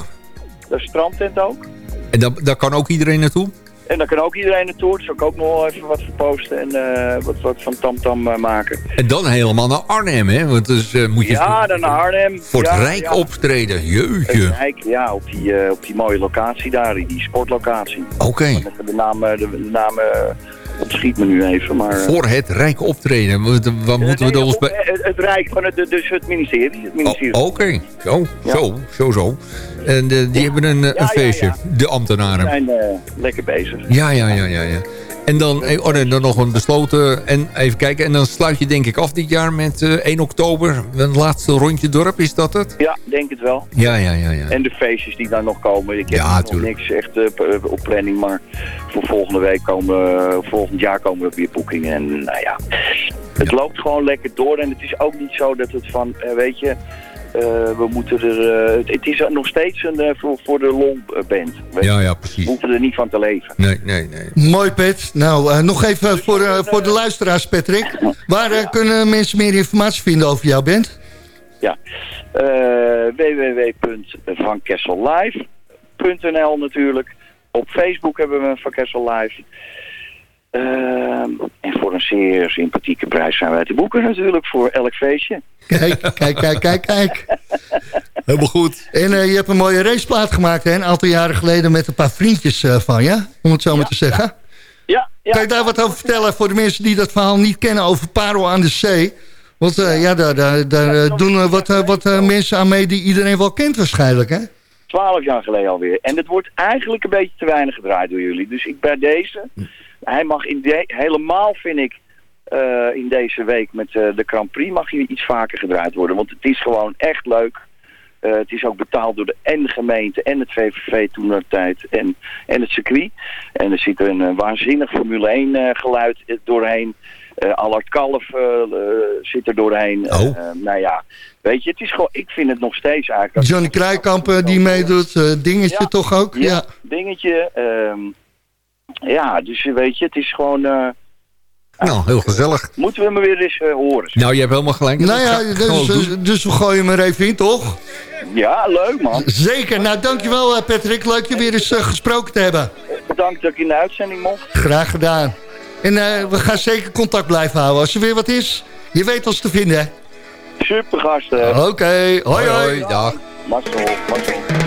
Dat is strandtent ook. En daar, daar kan ook iedereen naartoe? En daar kan ook iedereen naartoe. Dus ik ook nog wel even wat voor posten en eh, wat, wat van tamtam eh, maken. En dan helemaal naar Arnhem, hè? Want dus uh, moet je Ja, dan naar Arnhem. voor het ja, Rijk ja. optreden. Jeetje. Het Rijk, ja, op die, eh, op die mooie locatie daar, die, sportlocatie. Oké. De naam, eh, de, de naam eh, ontschiet me nu even, maar... eh, Voor het Rijk optreden. Wat, wat moeten we dan ons bij... eh, het, Rijk van het, dus het ministerie. Het ministerie. Oh, Oké, zo, Ja. zo, zo, zo. En eh, die hebben een, eh, Ja, een feestje, ja. de Die ambtenaren. zijn eh, lekker bezig. Ja, ja, ja, ja, ja. En dan, oh, nee, dan nog een besloten, en even kijken, en dan sluit je denk ik af dit jaar met eh 1 oktober, een laatste rondje dorp, is dat het? Ja, denk het wel. Ja, ja, ja, ja. En de feestjes die daar nog komen. Ik heb nog niks echt op planning, maar voor volgende week komen, volgend jaar komen er weer boekingen. En nou ja, het loopt gewoon lekker door. En het is ook niet zo dat het van, weet je, we moeten er, eh, het, is nog steeds een eh, voor, voor de lol eh, band. weet. Ja, ja, precies. We hoeven er niet van te leven. Nee, nee, nee. Mooi, Pet. Nou, eh, nog even voor, eh, voor de luisteraars, Patrick. Waar eh, kunnen mensen meer informatie vinden over jouw band? Ja, uh, www.vankessellive.nl natuurlijk. Op Facebook hebben we Van Kessel Live. Ehm, en voor een zeer sympathieke prijs zijn wij te boeken natuurlijk voor elk feestje. Kijk, kijk, kijk, kijk, kijk. Helemaal goed. En eh, je hebt een mooie raceplaat gemaakt, hè? Een aantal jaren geleden met een paar vriendjes eh, van je, om het zo maar te zeggen. Ja, ja. Kan je daar wat over vertellen voor de mensen die dat verhaal niet kennen over Parel aan de Zee? Want eh, ja, daar, daar, daar doen wat, wat mensen aan mee die iedereen wel kent waarschijnlijk, hè? Twaalf jaar geleden alweer. En het wordt eigenlijk een beetje te weinig gedraaid door jullie. Dus ik bij deze, hij mag in de, helemaal vind ik, eh, in deze week met eh, de Grand Prix mag hij iets vaker gedraaid worden. Want het is gewoon echt leuk. Eh, het is ook betaald door de, en de gemeente en het VVV toen de tijd en, en het circuit. En er zit een waanzinnig Formule 1 eh, geluid doorheen. Eh Allard Kalf zit er doorheen. Oh. Nou ja, weet je, het is gewoon, ik vind het nog steeds eigenlijk... Johnny Kruikamp die meedoet, dingetje Ja. toch ook? Ja. dingetje. ehm, ja, dus weet je, het is gewoon... eh, Nou, heel gezellig. moeten we hem weer eens eh, horen. Nou, je hebt helemaal gelijk. Nou ja, dus, eh, dus we gooien hem er even in, toch? Ja, leuk man. Zeker. Nou, dankjewel eh, Patrick. Leuk je weer eens eh, gesproken te hebben. Bedankt dat ik in de uitzending mocht. Graag gedaan. En eh, we gaan zeker contact blijven houden. Als er weer wat is, je weet ons te vinden? Super gasten. Oké, hoi hoi. dag. Marcel, Marcel.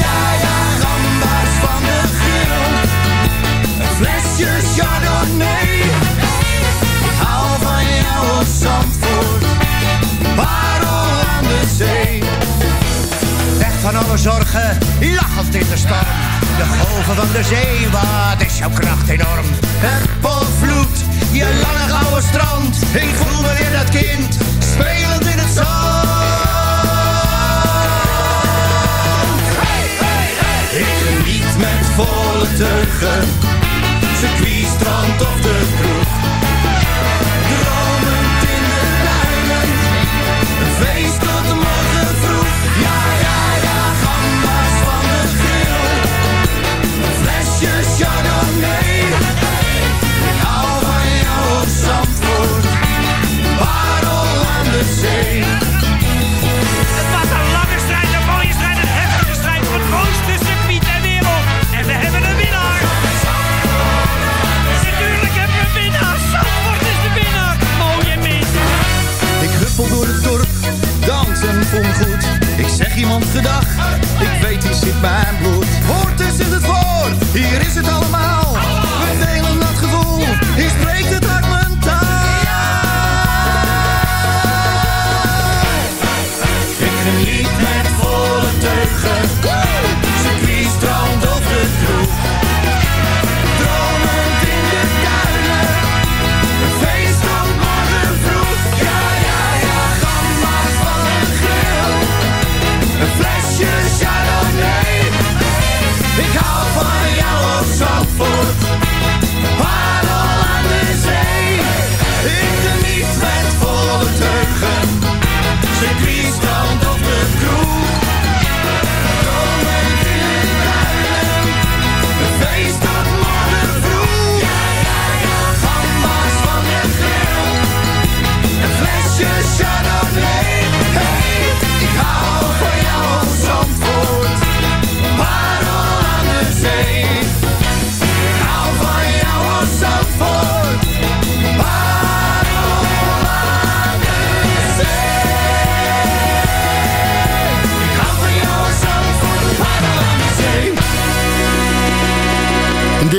Flesje chardonnay. Ik hou van jou op Zandvoort. Parel aan de zee. Weg van alle zorgen, lachend in de storm. De golven van de zee, wat is jouw kracht enorm. Het je lange gouden strand. Ik voel me weer dat kind, spelend in het zand. Met volle teugen, circuit, strand of de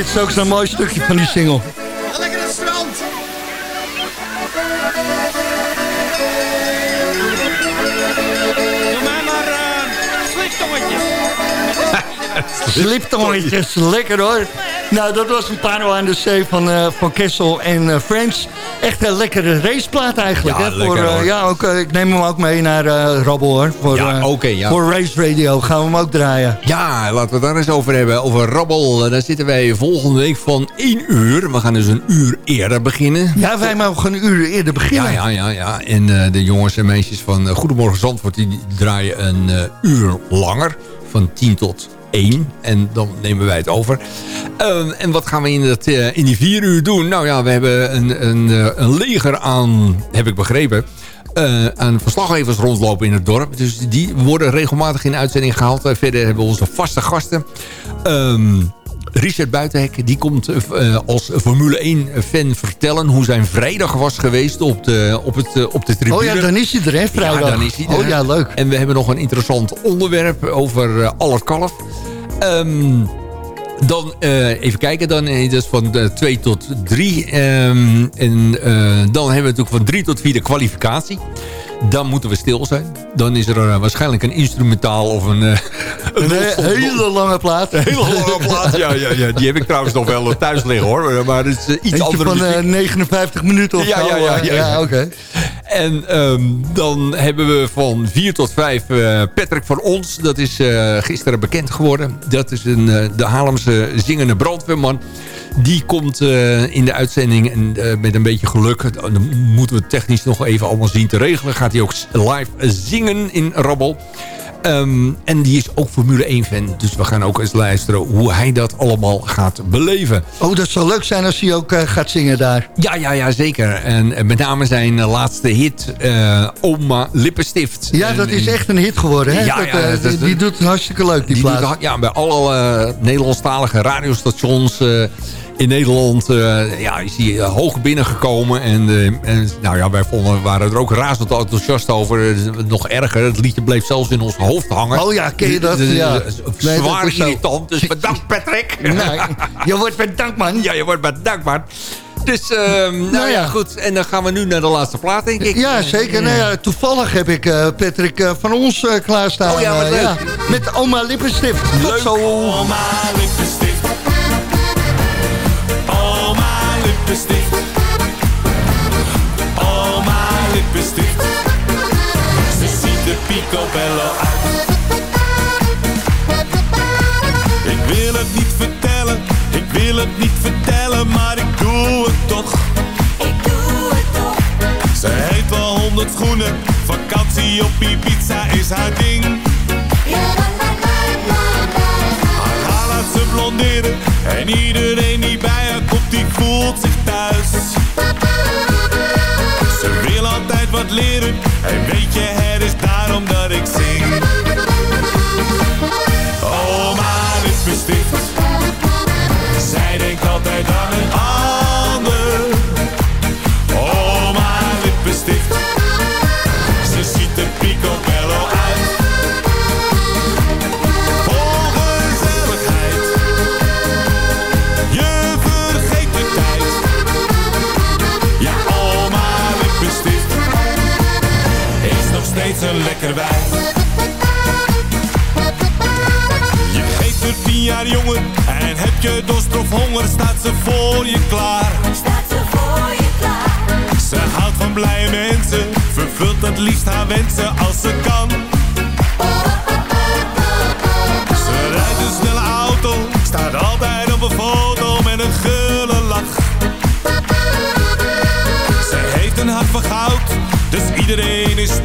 is ook zo'n mooi stukje van die single. Lekker het strand. Doe mij maar uh, sliptongetjes. Sliptongetjes, lekker hoor. Nou, dat was een parel aan de zee van, eh, van Kessel en eh, Friends. Echt een lekkere raceplaat eigenlijk. Ja, hè? lekker, voor, eh, ja, ook, ik neem hem ook mee naar Rabbel hoor. Voor, Ja, ja. voor Race Radio gaan we hem ook draaien. Ja, laten we het daar eens over hebben. Over Rabbel. Daar zitten wij volgende week van 1 uur. We gaan dus een uur eerder beginnen. Ja, wij mogen een uur eerder beginnen. Ja, ja, ja. ja. En de jongens en meisjes van Goedemorgen Zandvoort... die draaien een uur langer. Van 10 tot 1. En dan nemen wij het over. Eh, en wat gaan we in, dat, eh, in die vier uur doen? Nou ja, we hebben een, een, eh, een leger aan, heb ik begrepen... eh, aan verslaggevers rondlopen in het dorp. Dus die worden regelmatig in uitzending gehaald. Eh, verder hebben we onze vaste gasten. Ehm, Richard Buitenhek die komt eh, als Formule 1 fan vertellen... hoe zijn vrijdag was geweest op de, op het, eh, op de tribune. Oh ja, dan is hij er hè, vrijdag. Ja, dan is hij er. Oh ja, leuk. En we hebben nog een interessant onderwerp over uh, Kalf. Ehm, dan uh, even kijken, dan dat is van 2 tot 3. Um, en dan hebben we natuurlijk van 3 tot 4 de kwalificatie. Dan moeten we stil zijn. Dan is er uh, waarschijnlijk een instrumentaal of een... Uh, een, hele lange plaat. Een hele lange plaat, ja, ja, ja. Die heb ik trouwens nog wel thuis liggen hoor. Maar het is uh, iets andere van muziek. 59 minuten of ja, zo. Ja, ja, ja. ja, oké. Okay. En um, dan hebben we van 4 tot 5 uh, Patrick van Ons. Dat is gisteren bekend geworden. Dat is een, de Haarlemse zingende brandweerman. Die komt uh, in de uitzending en uh, met een beetje geluk... dan moeten we technisch nog even allemaal zien te regelen... gaat hij ook live zingen in Rabbel. Um, en die is ook Formule 1 fan. Dus we gaan ook eens luisteren hoe hij dat allemaal gaat beleven. Oh, dat zou leuk zijn als hij ook uh, gaat zingen daar. Ja, ja, ja, zeker. En, en met name zijn laatste hit, uh, Oma Lippenstift. Ja, en, dat is echt een hit geworden. Hè? Ja, dat, ja, dat, die, die doet hartstikke leuk, die, die plaat. Doet, ja, bij alle Nederlandstalige radiostations in Nederland uh, ja, is hij uh, hoog binnengekomen. En, uh, en nou ja, wij vonden, waren er ook razend enthousiast over. nog erger, het liedje bleef zelfs in ons hoofd hangen. Oh ja, ken je dat? Ja. Nee, Zwaar dat irritant, dus bedankt Patrick. Nee, je wordt bedankt man. Ja, je wordt bedankt man. Dus, uh, nou, nou ja. ja. goed. En dan gaan we nu naar de laatste plaat, denk ik. Ja, zeker. Nou ja, toevallig heb ik uh, Patrick uh, van ons klaarstaan. Oh ja, wat leuk. Ja, met oma Lippenstift. Leuk. Zo. Oma Lippenstift. Lippenstift. Oma Lippenstift. Ze ziet er picobello uit. Ik wil het niet vertellen, ik wil het niet vertellen, maar ik doe het toch. Ik doe het toch. Ze heeft wel honderd schoenen, vakantie op Ibiza is haar ding. Haar haar laat ze blonderen en iedereen die bij die voelt zich thuis. Ze wil altijd wat leren en weet je, het is daarom dat ik zing. Oma Lippenstift, zij denkt altijd aan een ander. Iedereen is